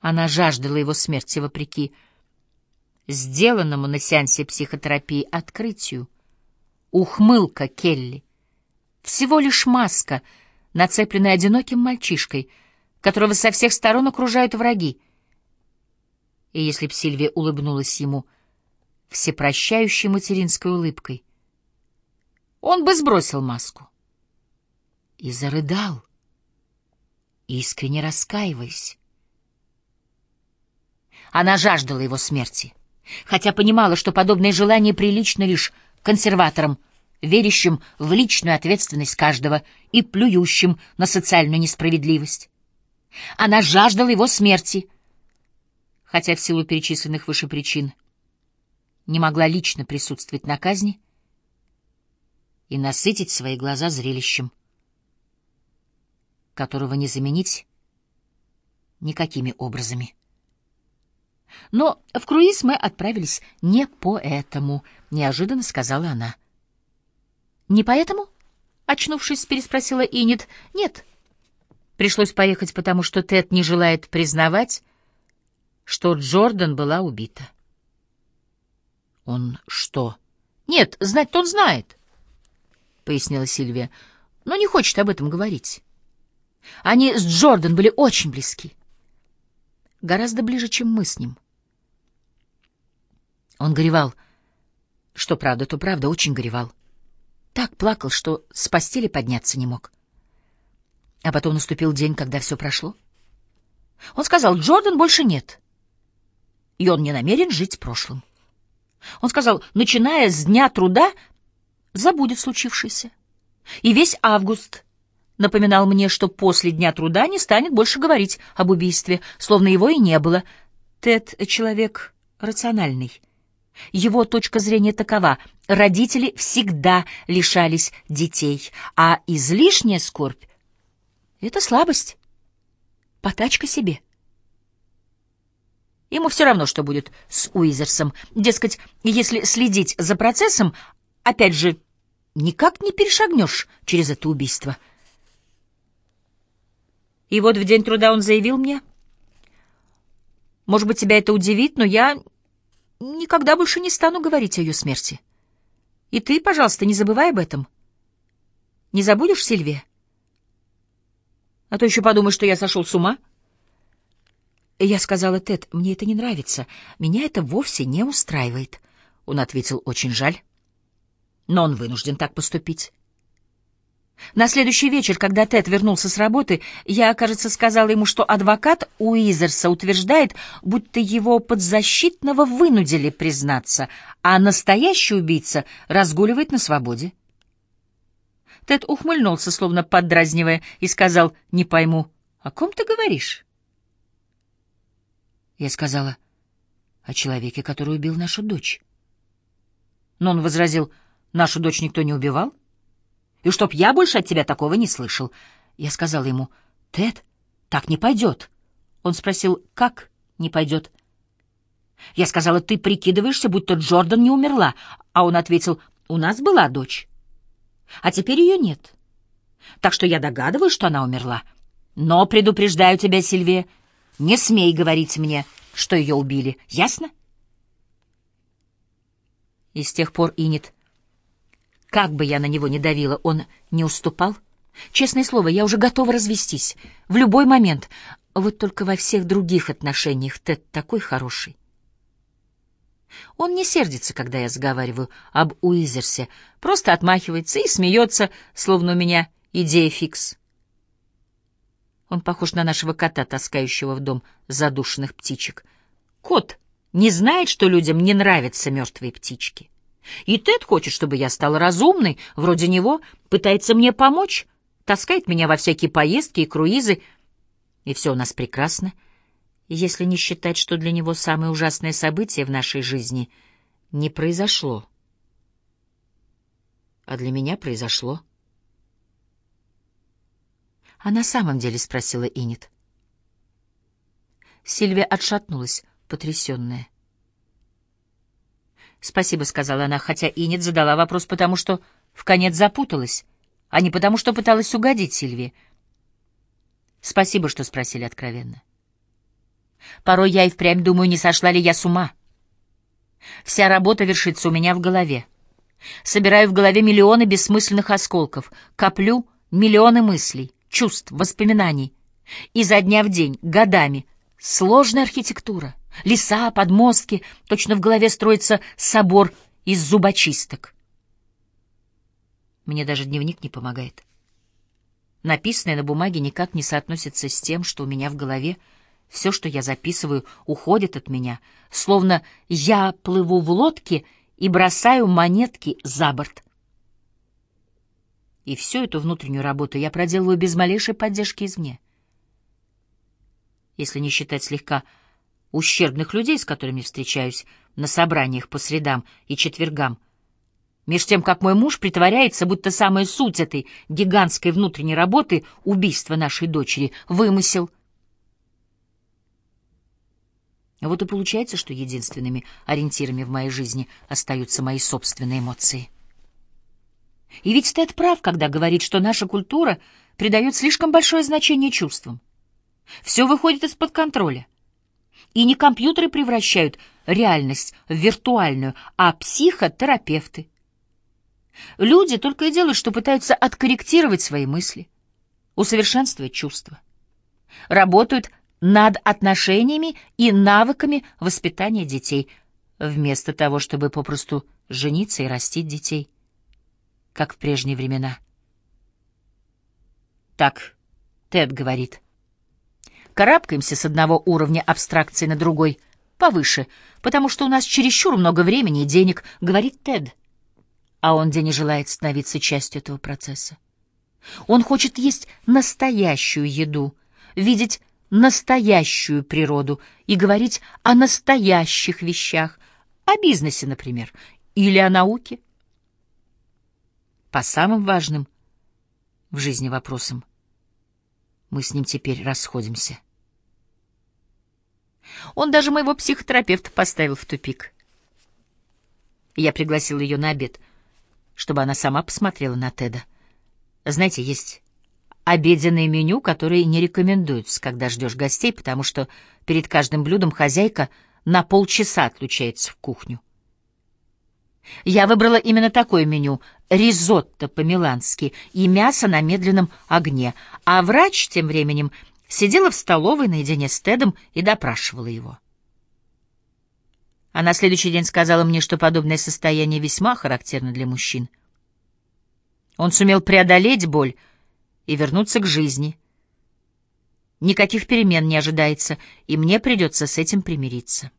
Она жаждала его смерти вопреки сделанному на сеансе психотерапии открытию. Ухмылка Келли. Всего лишь маска, нацепленная одиноким мальчишкой, которого со всех сторон окружают враги. И если б Сильвия улыбнулась ему всепрощающей материнской улыбкой, он бы сбросил маску и зарыдал, искренне раскаиваясь. Она жаждала его смерти, хотя понимала, что подобное желание прилично лишь консерваторам, верящим в личную ответственность каждого и плюющим на социальную несправедливость. Она жаждала его смерти, хотя в силу перечисленных выше причин не могла лично присутствовать на казни и насытить свои глаза зрелищем, которого не заменить никакими образами. Но в круиз мы отправились не поэтому, — неожиданно сказала она. — Не поэтому? — очнувшись, переспросила Инет. — Нет. Пришлось поехать, потому что Тед не желает признавать, что Джордан была убита. — Он что? — Нет, знать-то он знает, — пояснила Сильвия, — но не хочет об этом говорить. Они с Джордан были очень близки. Гораздо ближе, чем мы с ним. Он горевал. Что правда, то правда, очень горевал. Так плакал, что с постели подняться не мог. А потом наступил день, когда все прошло. Он сказал, Джордан больше нет. И он не намерен жить прошлым. Он сказал, начиная с дня труда, забудет случившееся. И весь август напоминал мне, что после дня труда не станет больше говорить об убийстве, словно его и не было. Тед — человек рациональный. Его точка зрения такова — родители всегда лишались детей, а излишняя скорбь — это слабость, потачка себе. Ему все равно, что будет с Уизерсом. Дескать, если следить за процессом, опять же, никак не перешагнешь через это убийство — и вот в день труда он заявил мне, «Может быть, тебя это удивит, но я никогда больше не стану говорить о ее смерти. И ты, пожалуйста, не забывай об этом. Не забудешь, Сильвия? А то еще подумаешь, что я сошел с ума». Я сказала, Тед, мне это не нравится, меня это вовсе не устраивает. Он ответил, очень жаль. Но он вынужден так поступить. На следующий вечер, когда Тед вернулся с работы, я, кажется, сказала ему, что адвокат Уизерса утверждает, будто его подзащитного вынудили признаться, а настоящий убийца разгуливает на свободе. Тед ухмыльнулся, словно поддразнивая, и сказал, «Не пойму, о ком ты говоришь?» Я сказала, «О человеке, который убил нашу дочь». Но он возразил, «Нашу дочь никто не убивал» и чтоб я больше от тебя такого не слышал. Я сказал ему, «Тед, так не пойдет». Он спросил, «Как не пойдет?» Я сказала, «Ты прикидываешься, будто Джордан не умерла». А он ответил, «У нас была дочь, а теперь ее нет. Так что я догадываюсь, что она умерла. Но предупреждаю тебя, Сильвия, не смей говорить мне, что ее убили. Ясно?» И с тех пор Инет как бы я на него ни давила, он не уступал. Честное слово, я уже готова развестись. В любой момент. Вот только во всех других отношениях Тед такой хороший. Он не сердится, когда я заговариваю об Уизерсе, просто отмахивается и смеется, словно у меня идея фикс. Он похож на нашего кота, таскающего в дом задушенных птичек. Кот не знает, что людям не нравятся мертвые птички. И Тед хочет, чтобы я стала разумной, вроде него, пытается мне помочь, таскает меня во всякие поездки и круизы, и все у нас прекрасно, если не считать, что для него самое ужасное событие в нашей жизни не произошло. А для меня произошло. А на самом деле спросила Инет. Сильвия отшатнулась, потрясенная. «Спасибо», — сказала она, хотя Инет задала вопрос, потому что в конец запуталась, а не потому что пыталась угодить Сильвии. «Спасибо, что спросили откровенно». Порой я и впрямь думаю, не сошла ли я с ума. Вся работа вершится у меня в голове. Собираю в голове миллионы бессмысленных осколков, коплю миллионы мыслей, чувств, воспоминаний. И за дня в день, годами, сложная архитектура, леса, подмостки, точно в голове строится собор из зубочисток. Мне даже дневник не помогает. Написанное на бумаге никак не соотносится с тем, что у меня в голове. Все, что я записываю, уходит от меня, словно я плыву в лодке и бросаю монетки за борт. И всю эту внутреннюю работу я проделываю без малейшей поддержки извне. Если не считать слегка ущербных людей, с которыми встречаюсь на собраниях по средам и четвергам, меж тем, как мой муж притворяется, будто самая суть этой гигантской внутренней работы — убийство нашей дочери — вымысел. Вот и получается, что единственными ориентирами в моей жизни остаются мои собственные эмоции. И ведь Тед прав, когда говорит, что наша культура придает слишком большое значение чувствам. Все выходит из-под контроля. И не компьютеры превращают реальность в виртуальную, а психотерапевты. Люди только и делают, что пытаются откорректировать свои мысли, усовершенствовать чувства. Работают над отношениями и навыками воспитания детей, вместо того, чтобы попросту жениться и растить детей, как в прежние времена. Так Тед говорит. Карабкаемся с одного уровня абстракции на другой, повыше, потому что у нас чересчур много времени и денег, говорит Тед а он где не желает становиться частью этого процесса. Он хочет есть настоящую еду, видеть настоящую природу и говорить о настоящих вещах, о бизнесе, например, или о науке. По самым важным в жизни вопросам мы с ним теперь расходимся. Он даже моего психотерапевта поставил в тупик. Я пригласил ее на обед — чтобы она сама посмотрела на Теда. Знаете, есть обеденное меню, которое не рекомендуется, когда ждешь гостей, потому что перед каждым блюдом хозяйка на полчаса отлучается в кухню. Я выбрала именно такое меню — ризотто по-милански и мясо на медленном огне, а врач тем временем сидела в столовой наедине с Тедом и допрашивала его. А на следующий день сказала мне, что подобное состояние весьма характерно для мужчин. Он сумел преодолеть боль и вернуться к жизни. Никаких перемен не ожидается, и мне придется с этим примириться.